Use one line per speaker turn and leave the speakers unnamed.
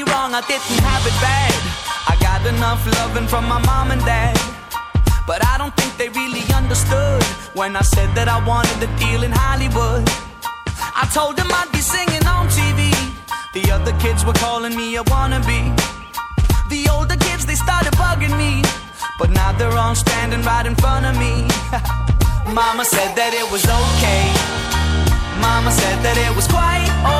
Me wrong, I didn't have it bad. I got enough loving from my mom and dad. But I don't think they really understood when I said that I wanted a deal in Hollywood. I told them I'd be singing on TV. The other kids were calling me a wannabe. The older kids, they started bugging me. But now they're all standing right in front of me. Mama said that it was okay. Mama said that it was quite alright.